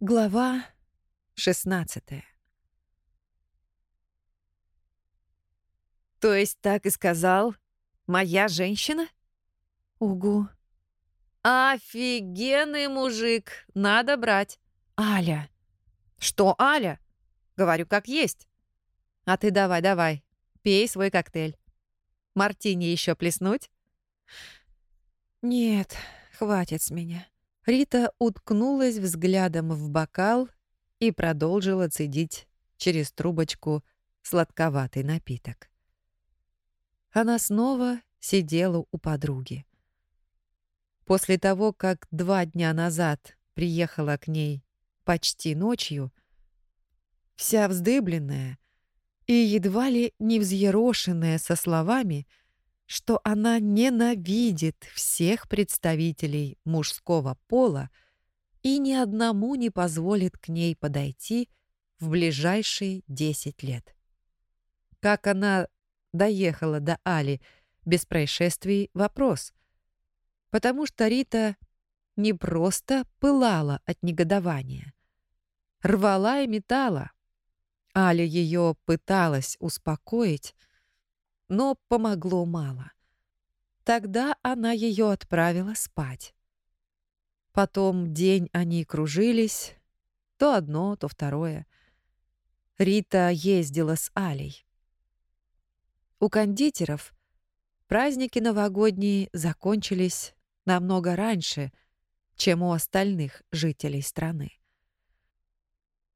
Глава 16 То есть так и сказал? Моя женщина? Угу. Офигенный мужик, надо брать. Аля. Что Аля? Говорю, как есть. А ты давай, давай, пей свой коктейль. Мартини еще плеснуть? Нет, хватит с меня. Рита уткнулась взглядом в бокал и продолжила цедить через трубочку сладковатый напиток. Она снова сидела у подруги. После того, как два дня назад приехала к ней почти ночью, вся вздыбленная и едва ли не взъерошенная со словами — что она ненавидит всех представителей мужского пола и ни одному не позволит к ней подойти в ближайшие десять лет. Как она доехала до Али без происшествий — вопрос. Потому что Рита не просто пылала от негодования. Рвала и метала. Али ее пыталась успокоить, но помогло мало. Тогда она ее отправила спать. Потом день они кружились, то одно, то второе. Рита ездила с Алей. У кондитеров праздники новогодние закончились намного раньше, чем у остальных жителей страны.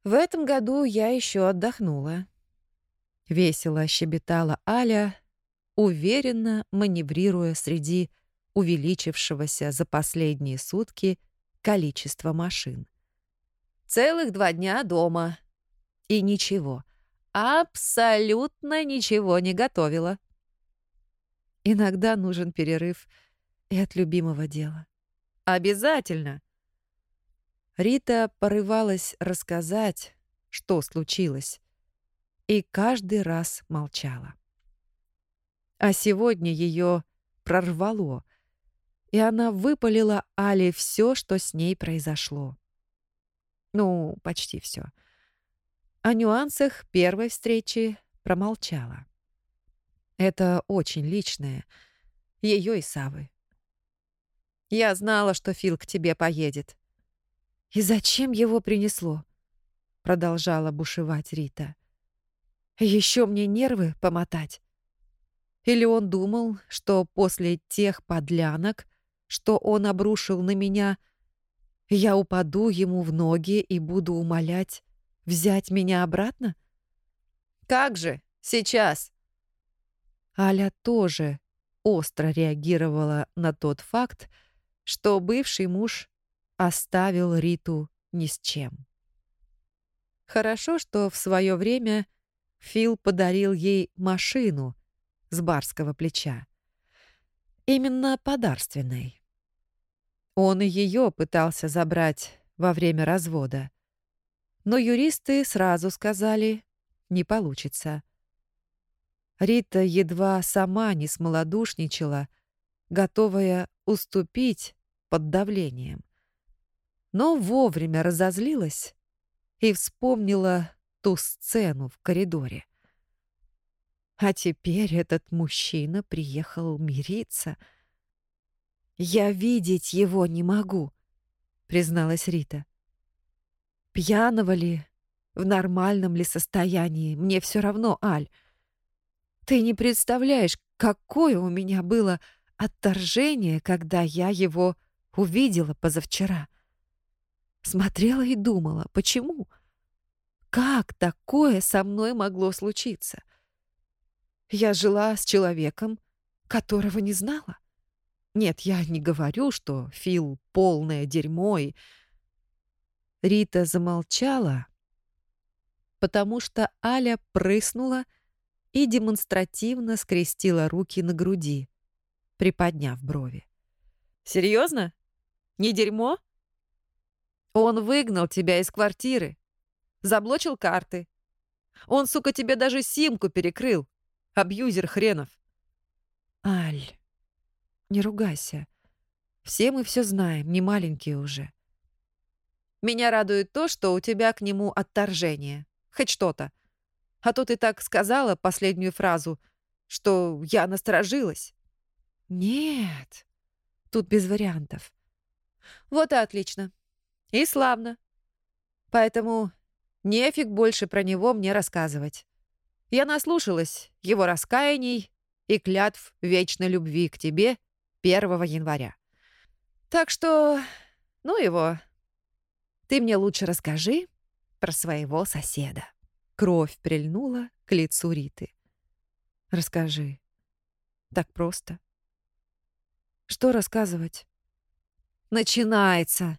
В этом году я еще отдохнула. Весело щебетала Аля, уверенно маневрируя среди увеличившегося за последние сутки количества машин. Целых два дня дома. И ничего, абсолютно ничего не готовила. Иногда нужен перерыв и от любимого дела. Обязательно. Рита порывалась рассказать, что случилось, и каждый раз молчала. А сегодня ее прорвало, и она выпалила Али все, что с ней произошло. Ну, почти все. О нюансах первой встречи промолчала. Это очень личное. Ее и Савы. Я знала, что Фил к тебе поедет. И зачем его принесло? Продолжала бушевать Рита. Еще мне нервы помотать. Или он думал, что после тех подлянок, что он обрушил на меня, я упаду ему в ноги и буду умолять взять меня обратно? Как же, сейчас. Аля тоже остро реагировала на тот факт, что бывший муж оставил Риту ни с чем. Хорошо, что в свое время Фил подарил ей машину — с барского плеча. Именно подарственной. Он и ее пытался забрать во время развода. Но юристы сразу сказали, не получится. Рита едва сама не смолодушничала, готовая уступить под давлением. Но вовремя разозлилась и вспомнила ту сцену в коридоре. А теперь этот мужчина приехал мириться. «Я видеть его не могу», — призналась Рита. «Пьяного ли, в нормальном ли состоянии, мне все равно, Аль. Ты не представляешь, какое у меня было отторжение, когда я его увидела позавчера. Смотрела и думала, почему? Как такое со мной могло случиться?» Я жила с человеком, которого не знала. Нет, я не говорю, что Фил полное дерьмо и... Рита замолчала, потому что Аля прыснула и демонстративно скрестила руки на груди, приподняв брови. «Серьезно? Не дерьмо? Он выгнал тебя из квартиры, заблочил карты. Он, сука, тебе даже симку перекрыл. Абьюзер хренов. Аль, не ругайся. Все мы все знаем, не маленькие уже. Меня радует то, что у тебя к нему отторжение. Хоть что-то. А то ты так сказала последнюю фразу, что я насторожилась. Нет, тут без вариантов. Вот и отлично. И славно. Поэтому нефиг больше про него мне рассказывать. Я наслушалась его раскаяний и клятв вечной любви к тебе 1 января. Так что, ну его, ты мне лучше расскажи про своего соседа. Кровь прильнула к лицу Риты. Расскажи. Так просто. Что рассказывать? Начинается.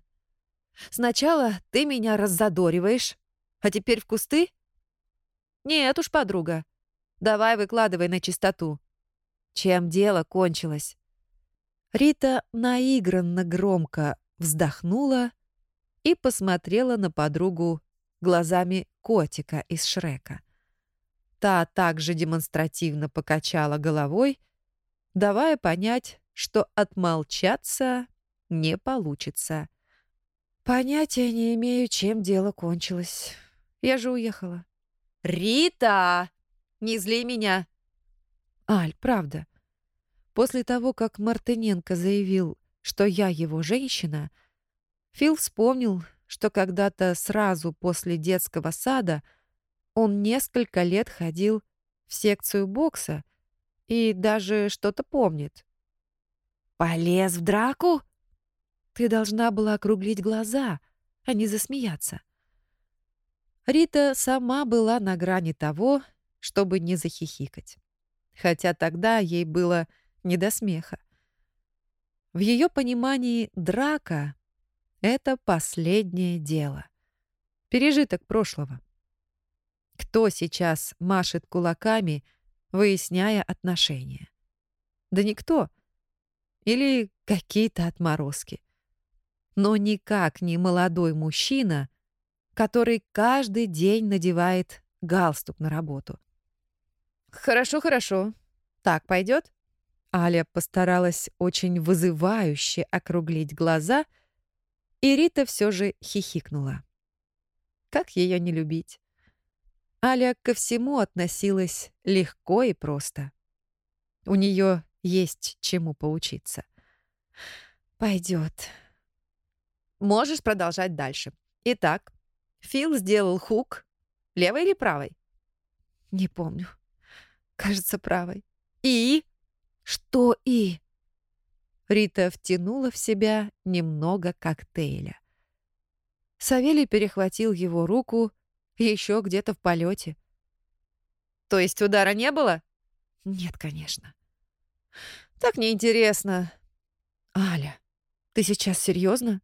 Сначала ты меня раззадориваешь, а теперь в кусты? Нет уж, подруга. Давай выкладывай на чистоту. Чем дело кончилось? Рита наигранно громко вздохнула и посмотрела на подругу глазами котика из Шрека. Та также демонстративно покачала головой, давая понять, что отмолчаться не получится. «Понятия не имею, чем дело кончилось. Я же уехала». «Рита! Не зли меня!» «Аль, правда. После того, как Мартыненко заявил, что я его женщина, Фил вспомнил, что когда-то сразу после детского сада он несколько лет ходил в секцию бокса и даже что-то помнит. «Полез в драку?» Ты должна была округлить глаза, а не засмеяться. Рита сама была на грани того, чтобы не захихикать. Хотя тогда ей было не до смеха. В ее понимании драка это последнее дело. Пережиток прошлого. Кто сейчас машет кулаками, выясняя отношения? Да никто. Или какие-то отморозки. Но никак не молодой мужчина, который каждый день надевает галстук на работу. «Хорошо, хорошо. Так пойдет?» Аля постаралась очень вызывающе округлить глаза — и Рита все же хихикнула. Как ее не любить? Аля ко всему относилась легко и просто. У нее есть чему поучиться. Пойдет. Можешь продолжать дальше. Итак, Фил сделал хук. Левой или правой? Не помню. Кажется, правой. И? Что и? Рита втянула в себя немного коктейля. Савелий перехватил его руку еще где-то в полете. «То есть удара не было?» «Нет, конечно». «Так неинтересно». «Аля, ты сейчас серьезно?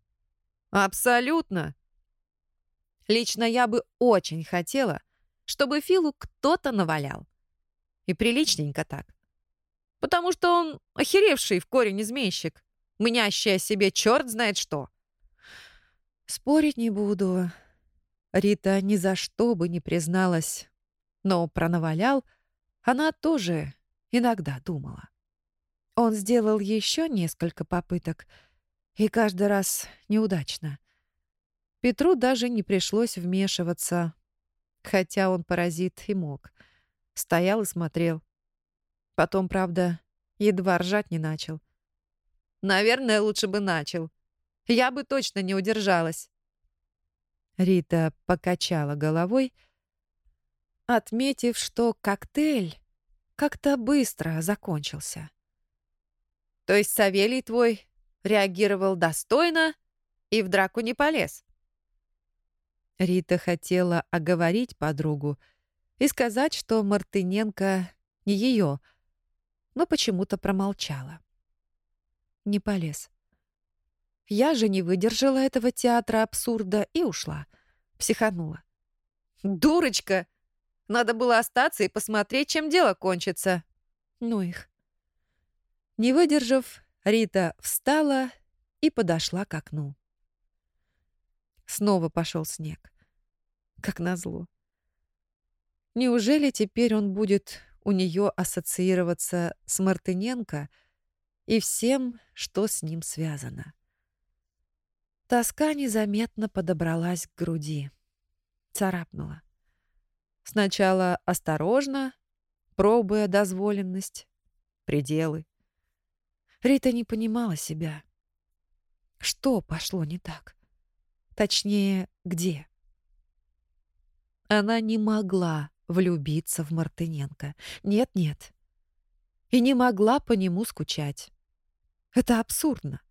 «Абсолютно». Лично я бы очень хотела, чтобы Филу кто-то навалял. И приличненько так потому что он охеревший в корень изменщик, мнящий о себе черт знает что. Спорить не буду. Рита ни за что бы не призналась, но про навалял она тоже иногда думала. Он сделал еще несколько попыток, и каждый раз неудачно. Петру даже не пришлось вмешиваться, хотя он паразит и мог. Стоял и смотрел. Потом, правда, едва ржать не начал. Наверное, лучше бы начал. Я бы точно не удержалась. Рита покачала головой, отметив, что коктейль как-то быстро закончился. То есть Савелий твой реагировал достойно и в драку не полез? Рита хотела оговорить подругу и сказать, что Мартыненко не ее, но почему-то промолчала. Не полез. Я же не выдержала этого театра абсурда и ушла. Психанула. «Дурочка! Надо было остаться и посмотреть, чем дело кончится». Ну их. Не выдержав, Рита встала и подошла к окну. Снова пошел снег. Как назло. Неужели теперь он будет у нее ассоциироваться с Мартыненко и всем, что с ним связано. Тоска незаметно подобралась к груди. Царапнула. Сначала осторожно, пробуя дозволенность, пределы. Рита не понимала себя. Что пошло не так? Точнее, где? Она не могла влюбиться в Мартыненко. Нет-нет. И не могла по нему скучать. Это абсурдно.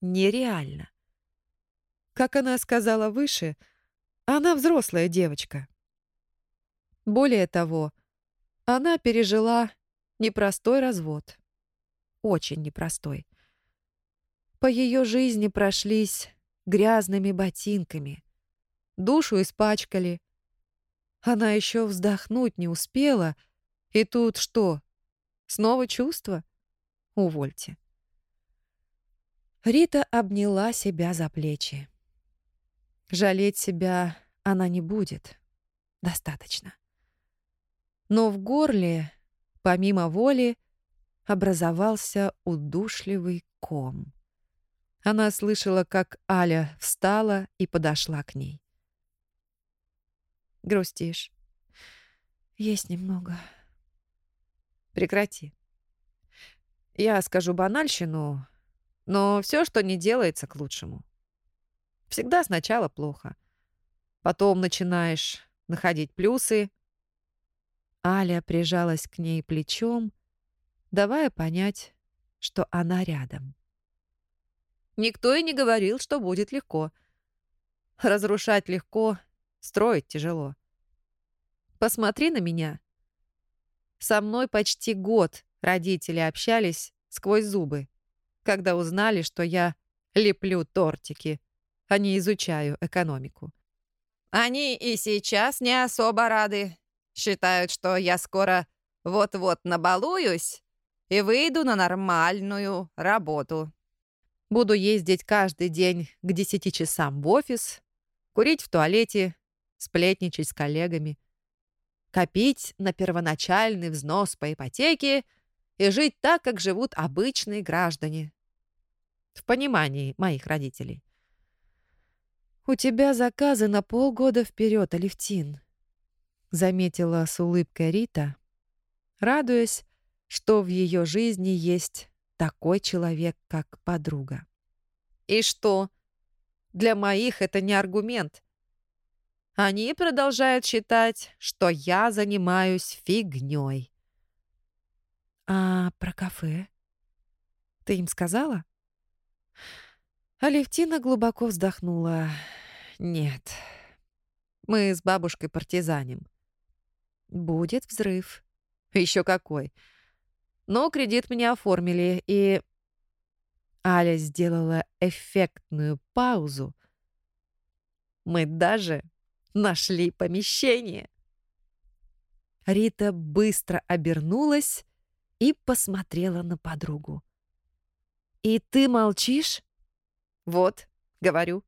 Нереально. Как она сказала выше, она взрослая девочка. Более того, она пережила непростой развод. Очень непростой. По ее жизни прошлись грязными ботинками. Душу испачкали. Она еще вздохнуть не успела. И тут что? Снова чувство? Увольте. Рита обняла себя за плечи. Жалеть себя она не будет. Достаточно. Но в горле, помимо воли, образовался удушливый ком. Она слышала, как Аля встала и подошла к ней. «Грустишь?» «Есть немного». «Прекрати. Я скажу банальщину, но все, что не делается, к лучшему. Всегда сначала плохо. Потом начинаешь находить плюсы. Аля прижалась к ней плечом, давая понять, что она рядом. Никто и не говорил, что будет легко. Разрушать легко, строить тяжело. Посмотри на меня. Со мной почти год родители общались сквозь зубы когда узнали, что я леплю тортики, а не изучаю экономику. Они и сейчас не особо рады. Считают, что я скоро вот-вот набалуюсь и выйду на нормальную работу. Буду ездить каждый день к 10 часам в офис, курить в туалете, сплетничать с коллегами, копить на первоначальный взнос по ипотеке и жить так, как живут обычные граждане, в понимании моих родителей. «У тебя заказы на полгода вперед, Алевтин», — заметила с улыбкой Рита, радуясь, что в ее жизни есть такой человек, как подруга. «И что? Для моих это не аргумент. Они продолжают считать, что я занимаюсь фигней. «А про кафе? Ты им сказала?» Алевтина глубоко вздохнула. «Нет, мы с бабушкой партизаним. Будет взрыв. Еще какой. Но кредит мне оформили, и...» Аля сделала эффектную паузу. «Мы даже нашли помещение». Рита быстро обернулась и посмотрела на подругу. «И ты молчишь?» «Вот, говорю».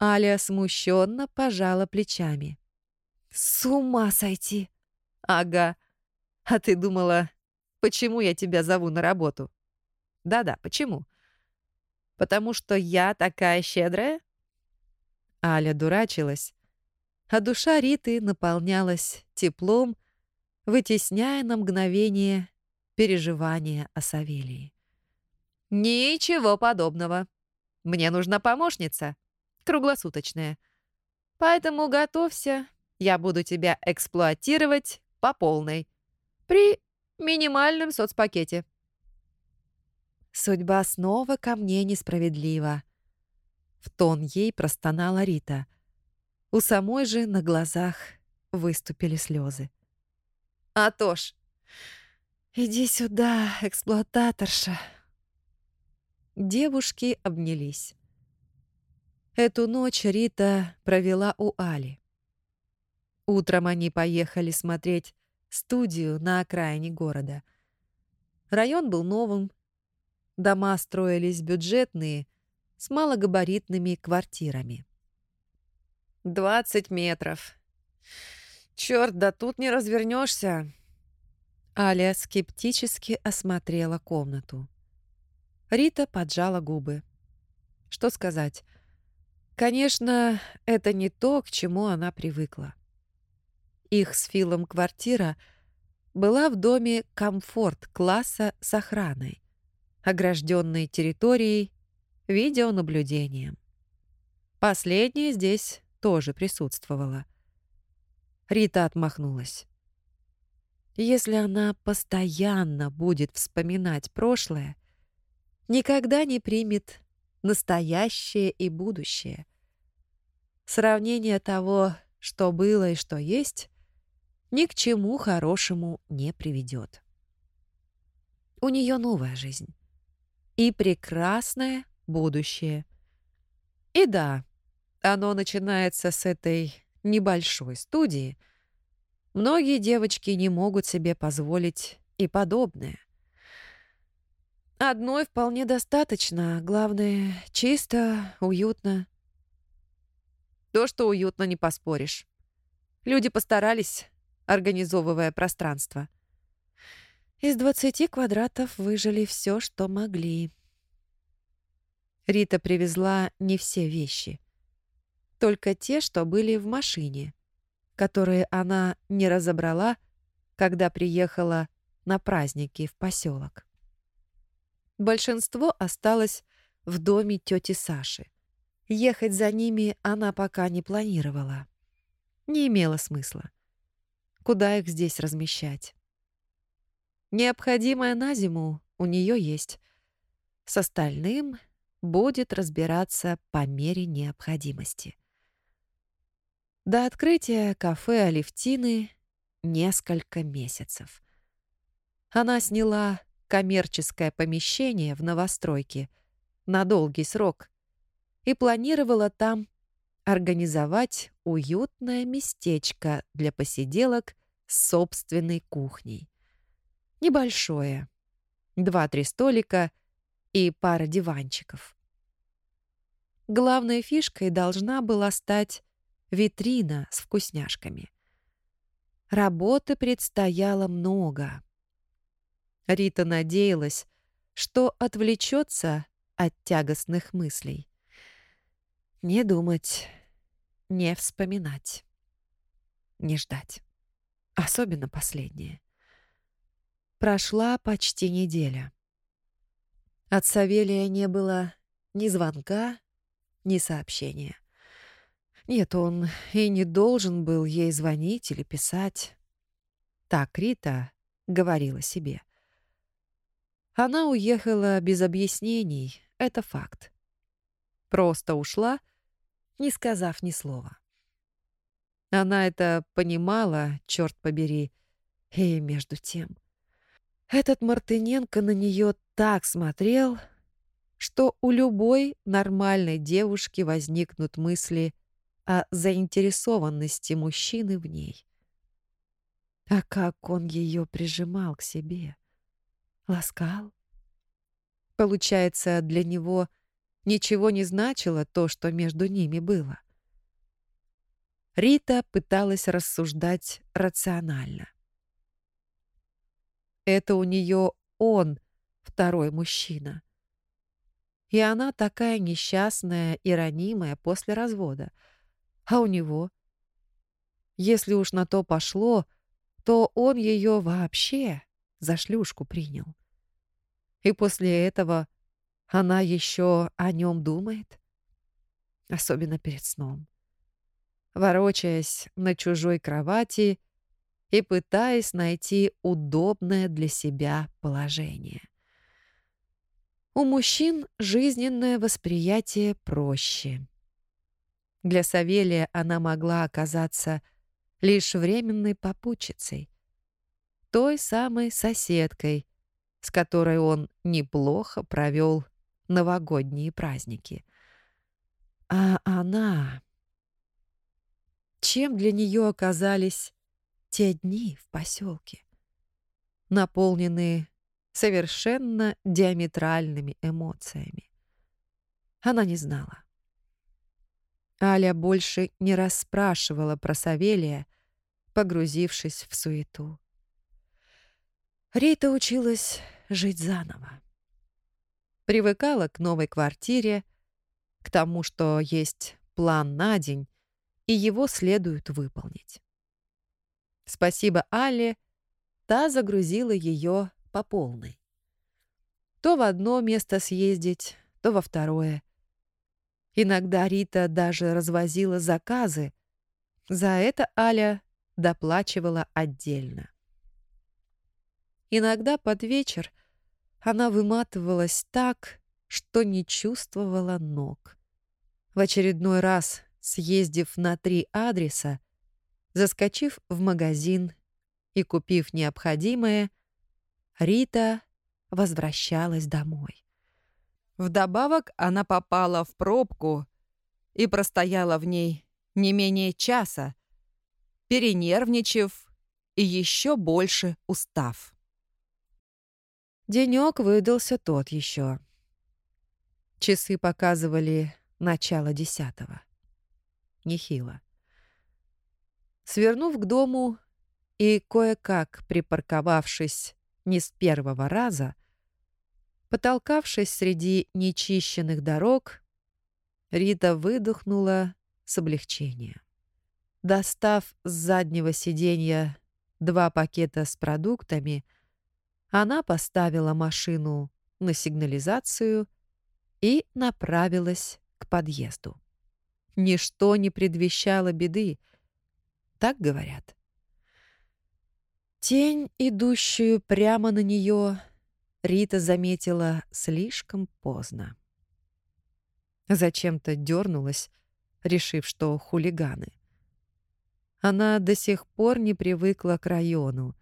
Аля смущенно пожала плечами. «С ума сойти!» «Ага. А ты думала, почему я тебя зову на работу?» «Да-да, почему?» «Потому что я такая щедрая?» Аля дурачилась, а душа Риты наполнялась теплом, вытесняя на мгновение переживания о Савелии. «Ничего подобного», мне нужна помощница, круглосуточная. Поэтому готовься, я буду тебя эксплуатировать по полной. При минимальном соцпакете. Судьба снова ко мне несправедлива. В тон ей простонала Рита. У самой же на глазах выступили слезы. «Атош, иди сюда, эксплуататорша!» Девушки обнялись. Эту ночь Рита провела у Али. Утром они поехали смотреть студию на окраине города. Район был новым. Дома строились бюджетные, с малогабаритными квартирами. «Двадцать метров. Черт, да тут не развернешься. Аля скептически осмотрела комнату. Рита поджала губы. Что сказать? Конечно, это не то, к чему она привыкла. Их с Филом квартира была в доме комфорт-класса с охраной, огражденной территорией, видеонаблюдением. Последнее здесь тоже присутствовало. Рита отмахнулась. Если она постоянно будет вспоминать прошлое, никогда не примет настоящее и будущее. Сравнение того, что было и что есть, ни к чему хорошему не приведет. У нее новая жизнь и прекрасное будущее. И да, оно начинается с этой небольшой студии. Многие девочки не могут себе позволить и подобное. Одной вполне достаточно. Главное, чисто, уютно. То, что уютно, не поспоришь. Люди постарались, организовывая пространство. Из двадцати квадратов выжили все, что могли. Рита привезла не все вещи. Только те, что были в машине, которые она не разобрала, когда приехала на праздники в поселок. Большинство осталось в доме тети Саши. Ехать за ними она пока не планировала. Не имело смысла. Куда их здесь размещать? Необходимое на зиму у нее есть. С остальным будет разбираться по мере необходимости. До открытия кафе Алевтины несколько месяцев. Она сняла коммерческое помещение в новостройке на долгий срок и планировала там организовать уютное местечко для посиделок с собственной кухней. Небольшое. Два-три столика — и пара диванчиков. Главной фишкой должна была стать витрина с вкусняшками. Работы предстояло много. Рита надеялась, что отвлечется от тягостных мыслей. Не думать, не вспоминать, не ждать. Особенно последнее. Прошла почти неделя. От Савелия не было ни звонка, ни сообщения. Нет, он и не должен был ей звонить или писать. Так Рита говорила себе. Она уехала без объяснений, это факт. Просто ушла, не сказав ни слова. Она это понимала, черт побери, и между тем... Этот Мартыненко на нее так смотрел, что у любой нормальной девушки возникнут мысли о заинтересованности мужчины в ней. А как он ее прижимал к себе, ласкал. Получается, для него ничего не значило то, что между ними было. Рита пыталась рассуждать рационально. Это у нее он, второй мужчина. И она такая несчастная и ранимая после развода. А у него? Если уж на то пошло, то он ее вообще за шлюшку принял. И после этого она еще о нем думает? Особенно перед сном. Ворочаясь на чужой кровати и пытаясь найти удобное для себя положение. У мужчин жизненное восприятие проще. Для Савелия она могла оказаться лишь временной попутчицей, той самой соседкой, с которой он неплохо провел новогодние праздники. А она... Чем для нее оказались те дни в поселке, наполненные совершенно диаметральными эмоциями. Она не знала. Аля больше не расспрашивала про Савелия, погрузившись в суету. Рита училась жить заново. Привыкала к новой квартире, к тому, что есть план на день, и его следует выполнить. Спасибо Але, та загрузила ее по полной. То в одно место съездить, то во второе. Иногда Рита даже развозила заказы. За это Аля доплачивала отдельно. Иногда под вечер она выматывалась так, что не чувствовала ног. В очередной раз, съездив на три адреса, заскочив в магазин и купив необходимое, Рита возвращалась домой. Вдобавок она попала в пробку и простояла в ней не менее часа, перенервничав и еще больше устав. Денек выдался тот еще. Часы показывали начало десятого. Нехило. Свернув к дому и кое-как припарковавшись не с первого раза, потолкавшись среди нечищенных дорог, Рита выдохнула с облегчением. Достав с заднего сиденья два пакета с продуктами — она поставила машину на сигнализацию и направилась к подъезду. Ничто не предвещало беды, так говорят. Тень, идущую прямо на нее, Рита заметила слишком поздно. Зачем-то дернулась, решив, что хулиганы. Она до сих пор не привыкла к району,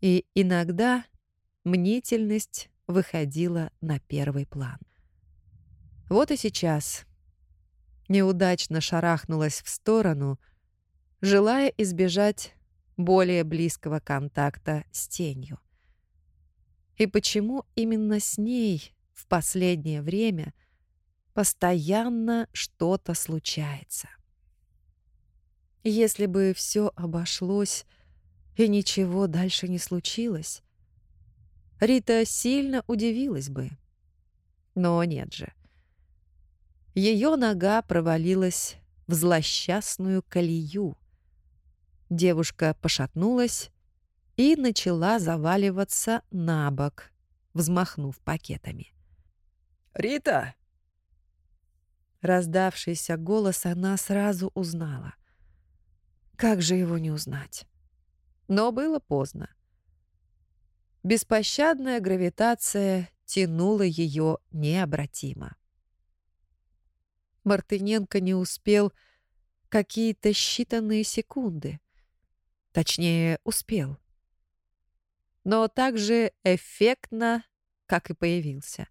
и иногда мнительность выходила на первый план. Вот и сейчас неудачно шарахнулась в сторону, желая избежать более близкого контакта с тенью. И почему именно с ней в последнее время постоянно что-то случается? Если бы все обошлось и ничего дальше не случилось, Рита сильно удивилась бы. Но нет же. Ее нога провалилась в злосчастную колею. Девушка пошатнулась и начала заваливаться на бок, взмахнув пакетами. «Рита!» Раздавшийся голос она сразу узнала. Как же его не узнать? Но было поздно. Беспощадная гравитация тянула ее необратимо. Мартыненко не успел какие-то считанные секунды. Точнее, успел. Но так же эффектно, как и появился.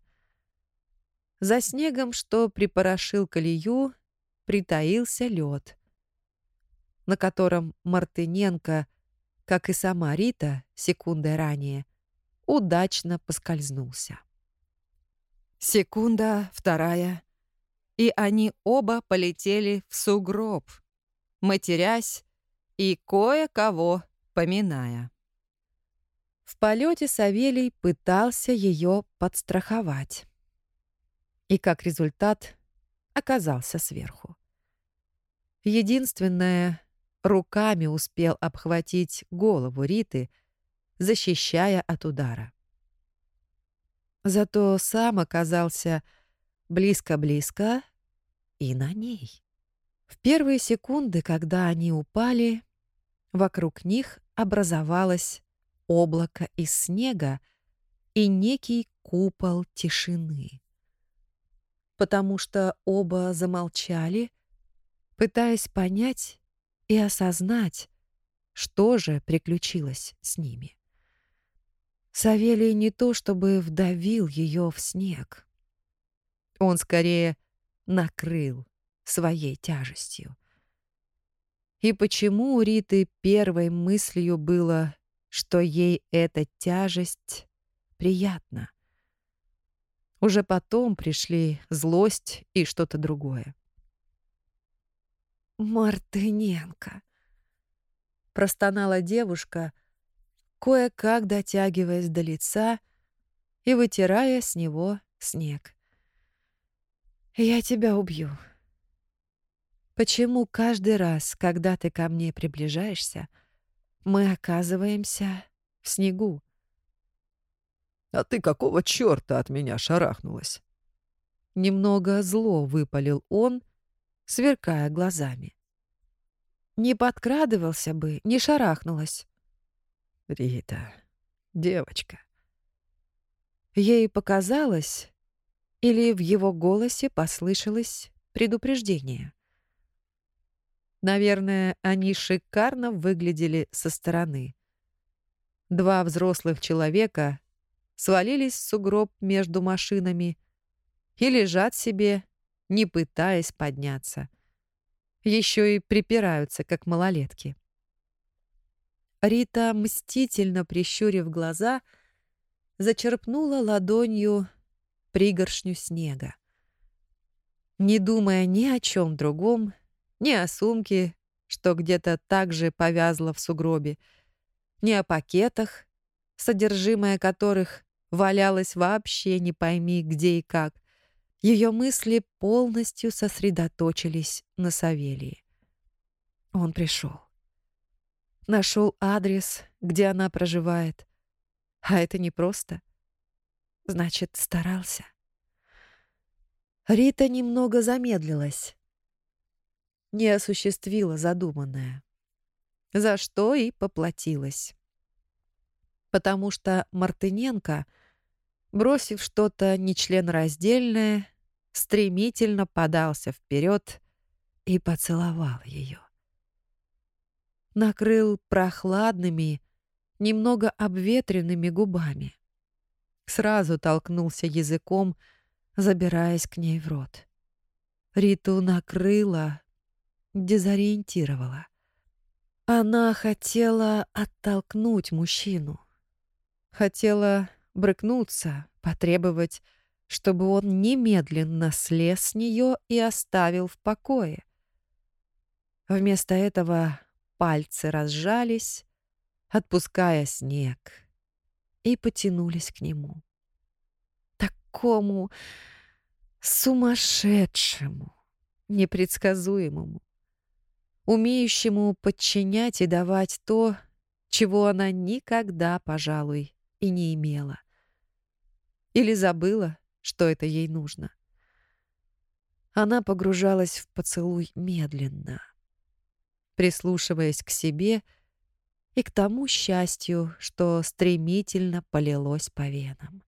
За снегом, что припорошил колею, притаился лед, на котором Мартыненко, как и сама Рита секундой ранее, удачно поскользнулся. Секунда, вторая, и они оба полетели в сугроб, матерясь и кое-кого поминая. В полете Савелий пытался ее подстраховать. И как результат оказался сверху. Единственное, руками успел обхватить голову Риты, защищая от удара. Зато сам оказался близко-близко и на ней. В первые секунды, когда они упали, вокруг них образовалось облако из снега и некий купол тишины. Потому что оба замолчали, пытаясь понять и осознать, что же приключилось с ними. Савелий не то чтобы вдавил ее в снег. Он скорее накрыл своей тяжестью. И почему у Риты первой мыслью было, что ей эта тяжесть приятна? Уже потом пришли злость и что-то другое. «Мартыненко!» — простонала девушка, кое-как дотягиваясь до лица и вытирая с него снег. Я тебя убью. Почему каждый раз, когда ты ко мне приближаешься, мы оказываемся в снегу? А ты какого чёрта от меня шарахнулась? Немного зло выпалил он, сверкая глазами. Не подкрадывался бы, не шарахнулась. Рита, девочка. Ей показалось, или в его голосе послышалось предупреждение. Наверное, они шикарно выглядели со стороны. Два взрослых человека свалились в сугроб между машинами и лежат себе, не пытаясь подняться. Еще и припираются, как малолетки. Рита, мстительно прищурив глаза, зачерпнула ладонью пригоршню снега. Не думая ни о чем другом, ни о сумке, что где-то так же повязла в сугробе, ни о пакетах, содержимое которых валялось вообще не пойми где и как. Ее мысли полностью сосредоточились на Савелии. Он пришел. Нашел адрес, где она проживает. А это непросто. Значит, старался. Рита немного замедлилась не осуществила задуманное. За что и поплатилась. Потому что Мартыненко, бросив что-то нечленораздельное, стремительно подался вперед и поцеловал ее. Накрыл прохладными, немного обветренными губами. Сразу толкнулся языком, забираясь к ней в рот. Риту накрыла, дезориентировала. Она хотела оттолкнуть мужчину. Хотела брыкнуться, потребовать, чтобы он немедленно слез с нее и оставил в покое. Вместо этого пальцы разжались, отпуская снег, и потянулись к нему. Такому сумасшедшему, непредсказуемому умеющему подчинять и давать то, чего она никогда, пожалуй, и не имела. Или забыла, что это ей нужно. Она погружалась в поцелуй медленно, прислушиваясь к себе и к тому счастью, что стремительно полилось по венам.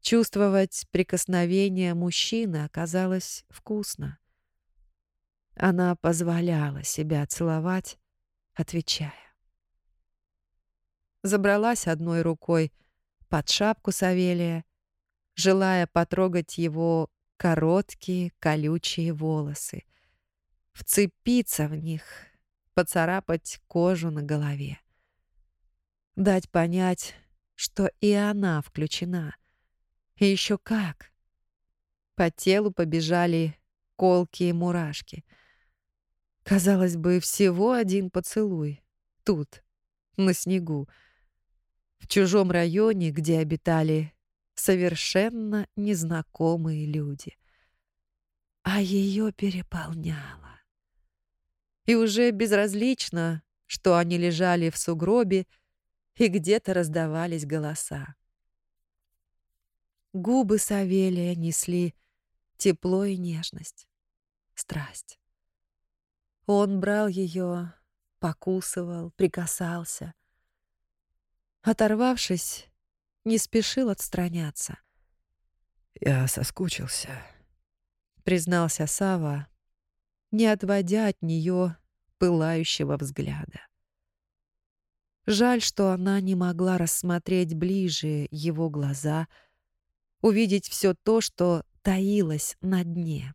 Чувствовать прикосновение мужчины оказалось вкусно. Она позволяла себя целовать, отвечая. Забралась одной рукой под шапку Савелия, желая потрогать его короткие колючие волосы, вцепиться в них, поцарапать кожу на голове. Дать понять, что и она включена. И еще как. По телу побежали колкие мурашки — Казалось бы, всего один поцелуй. Тут, на снегу. В чужом районе, где обитали совершенно незнакомые люди. А ее переполняло. И уже безразлично, что они лежали в сугробе, и где-то раздавались голоса. Губы Савелия несли тепло и нежность, страсть. Он брал ее, покусывал, прикасался. Оторвавшись, не спешил отстраняться. «Я соскучился», — признался Сава, не отводя от нее пылающего взгляда. Жаль, что она не могла рассмотреть ближе его глаза, увидеть все то, что таилось на дне.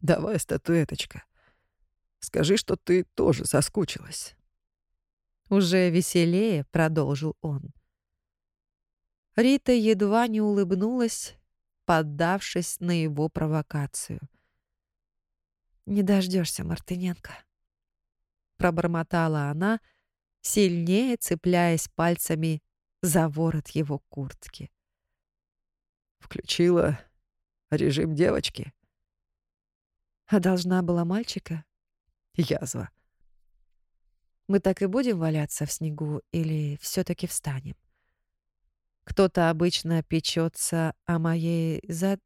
«Давай, статуэточка, Скажи, что ты тоже соскучилась». Уже веселее продолжил он. Рита едва не улыбнулась, поддавшись на его провокацию. «Не дождешься, Мартыненко», — пробормотала она, сильнее цепляясь пальцами за ворот его куртки. Включила Режим девочки. А должна была мальчика? Язва. Мы так и будем валяться в снегу или все таки встанем? Кто-то обычно печется о моей за...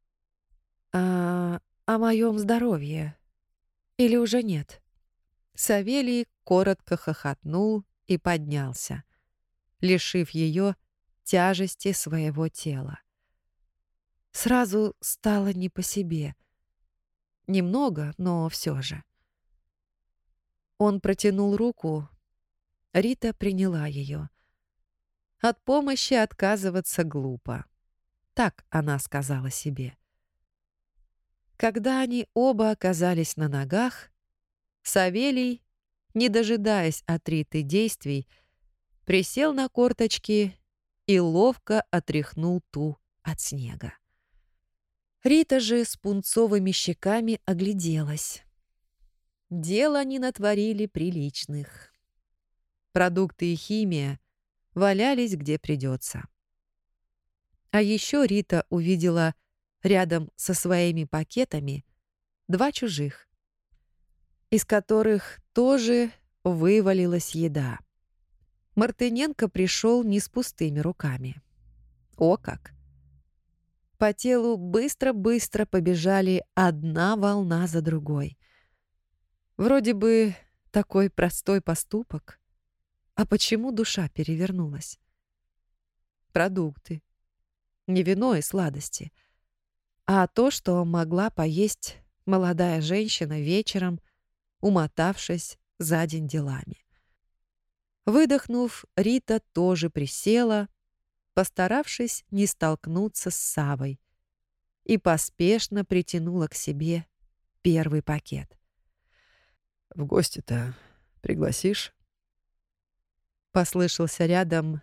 А... о моем здоровье. Или уже нет? Савелий коротко хохотнул и поднялся, лишив ее тяжести своего тела. Сразу стало не по себе. Немного, но все же. Он протянул руку. Рита приняла ее. От помощи отказываться глупо. Так она сказала себе. Когда они оба оказались на ногах, Савелий, не дожидаясь от Риты действий, присел на корточки и ловко отряхнул ту от снега. Рита же с пунцовыми щеками огляделась. Дело они натворили приличных. Продукты и химия валялись где придется. А еще Рита увидела рядом со своими пакетами два чужих, из которых тоже вывалилась еда. Мартыненко пришел не с пустыми руками. О как! По телу быстро-быстро побежали одна волна за другой. Вроде бы такой простой поступок. А почему душа перевернулась? Продукты. Не вино и сладости. А то, что могла поесть молодая женщина вечером, умотавшись за день делами. Выдохнув, Рита тоже присела, постаравшись не столкнуться с Савой, и поспешно притянула к себе первый пакет. «В гости-то пригласишь?» Послышался рядом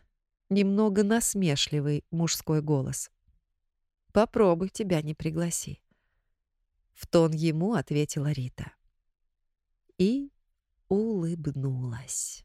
немного насмешливый мужской голос. «Попробуй, тебя не пригласи». В тон ему ответила Рита. И улыбнулась.